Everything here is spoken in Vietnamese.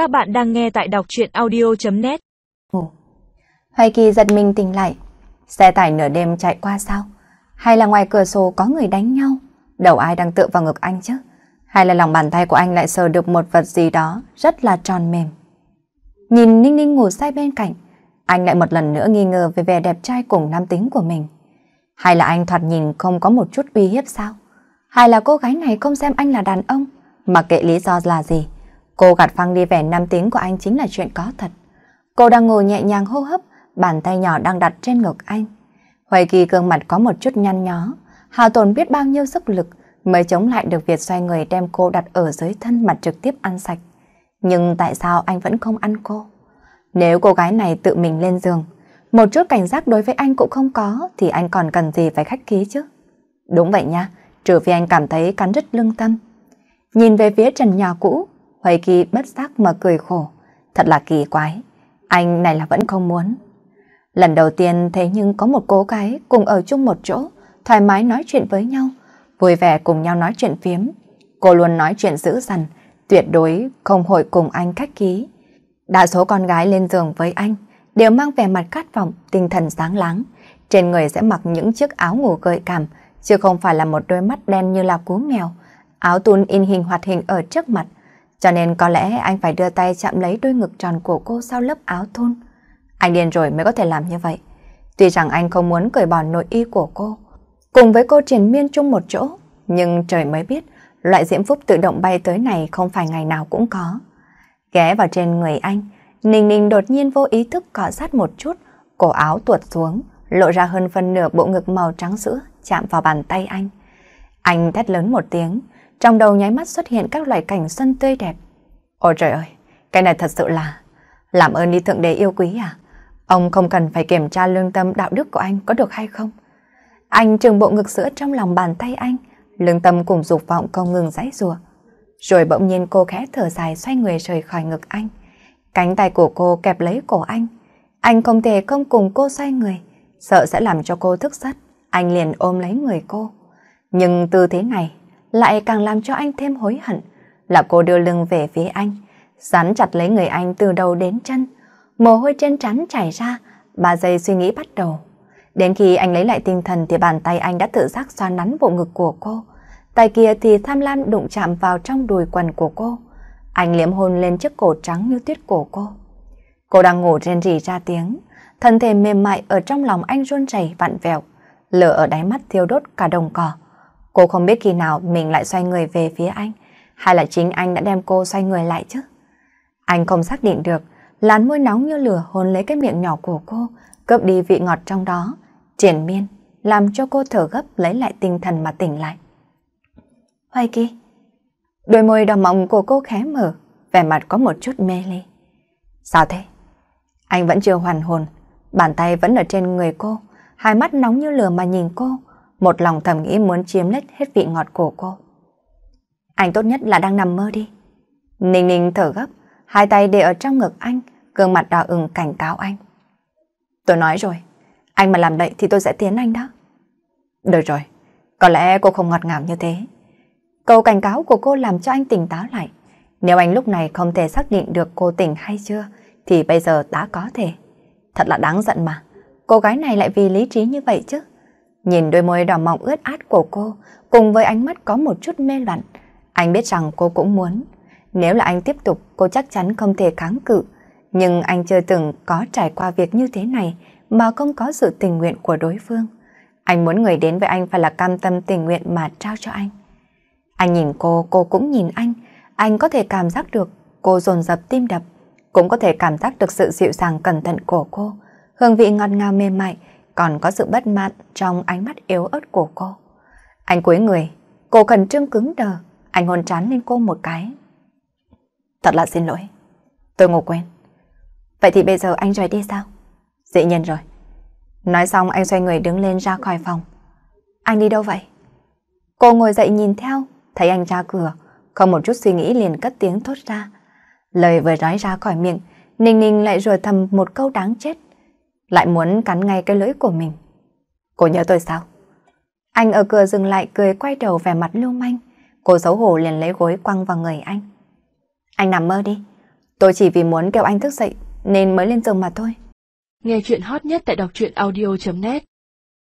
Các bạn đang nghe tại đọc chuyện audio.net Hoài Kỳ giật mình tỉnh lại. Xe tải nửa đêm chạy qua sao? Hay là ngoài cửa sổ có người đánh nhau? Đầu ai đang tựa vào ngực anh chứ? Hay là lòng bàn tay của anh lại sờ được một vật gì đó rất là tròn mềm? Nhìn Ninh Ninh ngủ say bên cạnh, anh lại một lần nữa nghi ngờ về vẻ đẹp trai cùng nam tính của mình. Hay là anh thoạt nhìn không có một chút uy hiếp sao? Hay là cô gái này không xem anh là đàn ông? Mặc kệ lý do là gì, cô gạt phăng đi vẻ nam tính của anh chính là chuyện có thật. Cô đang ngồi nhẹ nhàng hô hấp, bàn tay nhỏ đang đặt trên ngực anh. Hoài Kỳ gương mặt có một chút nhăn nhó, hào tồn biết bao nhiêu sức lực mới chống lại được việc xoay người đem cô đặt ở dưới thân mặt trực tiếp ăn sạch. Nhưng tại sao anh vẫn không ăn cô? Nếu cô gái này tự mình lên giường, một chút cảnh giác đối với anh cũng không có thì anh còn cần gì phải khách khí chứ? Đúng vậy nha, trừ phi anh cảm thấy cắn rứt lương tâm. Nhìn về phía trần nhà cũ, Huệ Kỳ bất giác mà cười khổ. Thật là kỳ quái, anh này là vẫn không muốn. Lần đầu tiên thế nhưng có một cô gái cùng ở chung một chỗ, thoải mái nói chuyện với nhau, vui vẻ cùng nhau nói chuyện phiếm. Cô luôn nói chuyện dữ dằn, tuyệt đối không hội cùng anh khách ký. Đa số con gái lên giường với anh đều mang vẻ mặt khát vọng, tinh thần sáng láng. Trên người sẽ mặc những chiếc áo ngủ gợi cảm, chứ không phải là một đôi mắt đen như là cú mèo. Áo tun in hình hoạt hình ở trước mặt, cho nên có lẽ anh phải đưa tay chạm lấy đôi ngực tròn của cô sau lớp áo thun. Anh điên rồi mới có thể làm như vậy. Tuy rằng anh không muốn cởi bỏ nội y của cô, cùng với cô triển miên chung một chỗ, nhưng trời mới biết, loại diễm phúc tự động bay tới này không phải ngày nào cũng có. Ghé vào trên người anh, Ninh Ninh đột nhiên vô ý thức cọ sát một chút, cổ áo tuột xuống, lộ ra hơn phân nửa bộ ngực màu trắng sữa chạm vào bàn tay anh. Anh thét lớn một tiếng, trong đầu nháy mắt xuất hiện các loại cảnh xuân tươi đẹp. Ôi trời ơi, cái này thật sự là... Làm ơn đi thượng đế yêu quý à? Ông không cần phải kiểm tra lương tâm đạo đức của anh có được hay không? Anh trường bộ ngực sữa trong lòng bàn tay anh, lương tâm cùng dục vọng không ngừng giãy rùa. Rồi bỗng nhiên cô khẽ thở dài xoay người rời khỏi ngực anh. Cánh tay của cô kẹp lấy cổ anh. Anh không thể không cùng cô xoay người, sợ sẽ làm cho cô thức giấc. Anh liền ôm lấy người cô. Nhưng tư thế này lại càng làm cho anh thêm hối hận. Là cô đưa lưng về phía anh, dán chặt lấy người anh từ đầu đến chân. Mồ hôi trên trán chảy ra, ba giây suy nghĩ bắt đầu. Đến khi anh lấy lại tinh thần thì bàn tay anh đã tự giác xoa nắn bộ ngực của cô. Tay kia thì tham lam đụng chạm vào trong đùi quần của cô. Anh liếm hôn lên chiếc cổ trắng như tuyết cổ cô. Cô đang ngủ rên rỉ ra tiếng, thân thể mềm mại ở trong lòng anh run rẩy vặn vẹo, lửa ở đáy mắt thiêu đốt cả đồng cỏ. Cô không biết khi nào mình lại xoay người về phía anh, hay là chính anh đã đem cô xoay người lại chứ. Anh không xác định được, làn môi nóng như lửa hôn lấy cái miệng nhỏ của cô, cướp đi vị ngọt trong đó, triển miên, làm cho cô thở gấp lấy lại tinh thần mà tỉnh lại. Hoài Kỳ. Đôi môi đỏ mọng của cô khẽ mở, vẻ mặt có một chút mê ly. Sao thế? Anh vẫn chưa hoàn hồn, bàn tay vẫn ở trên người cô, hai mắt nóng như lửa mà nhìn cô, một lòng thầm nghĩ muốn chiếm lấy hết vị ngọt của cô. Anh tốt nhất là đang nằm mơ đi. Ninh ninh thở gấp, hai tay để ở trong ngực anh, gương mặt đỏ ửng cảnh cáo anh. Tôi nói rồi, anh mà làm bậy thì tôi sẽ tiến anh đó. Được rồi, có lẽ cô không ngọt ngào như thế. Câu cảnh cáo của cô làm cho anh tỉnh táo lại. Nếu anh lúc này không thể xác định được cô tỉnh hay chưa, thì bây giờ đã có thể. Thật là đáng giận mà. Cô gái này lại vì lý trí như vậy chứ. Nhìn đôi môi đỏ mọng ướt át của cô, cùng với ánh mắt có một chút mê loạn, anh biết rằng cô cũng muốn. Nếu là anh tiếp tục, cô chắc chắn không thể kháng cự. Nhưng anh chưa từng có trải qua việc như thế này mà không có sự tình nguyện của đối phương. Anh muốn người đến với anh phải là cam tâm tình nguyện mà trao cho anh. Anh nhìn cô, cô cũng nhìn anh. Anh có thể cảm giác được cô dồn dập tim đập. Cũng có thể cảm giác được sự dịu dàng cẩn thận của cô. Hương vị ngọt ngào mềm mại, còn có sự bất mãn trong ánh mắt yếu ớt của cô. Anh cúi người, cô khẩn trương cứng đờ, anh hôn trán lên cô một cái. Thật là xin lỗi, tôi ngủ quên. Vậy thì bây giờ anh rời đi sao? Dĩ nhiên rồi. Nói xong anh xoay người đứng lên ra khỏi phòng. Anh đi đâu vậy? Cô ngồi dậy nhìn theo, thấy anh ra cửa, không một chút suy nghĩ liền cất tiếng thốt ra. Lời vừa nói ra khỏi miệng, Ninh Ninh lại rủa thầm một câu đáng chết lại muốn cắn ngay cái lưỡi của mình. Cô nhớ tôi sao? Anh ở cửa dừng lại cười quay đầu vẻ mặt lưu manh. Cô xấu hổ liền lấy gối quăng vào người anh. Anh nằm mơ đi. Tôi chỉ vì muốn kêu anh thức dậy nên mới lên giường mà thôi. Nghe chuyện hot nhất tại đọc truyện audio.net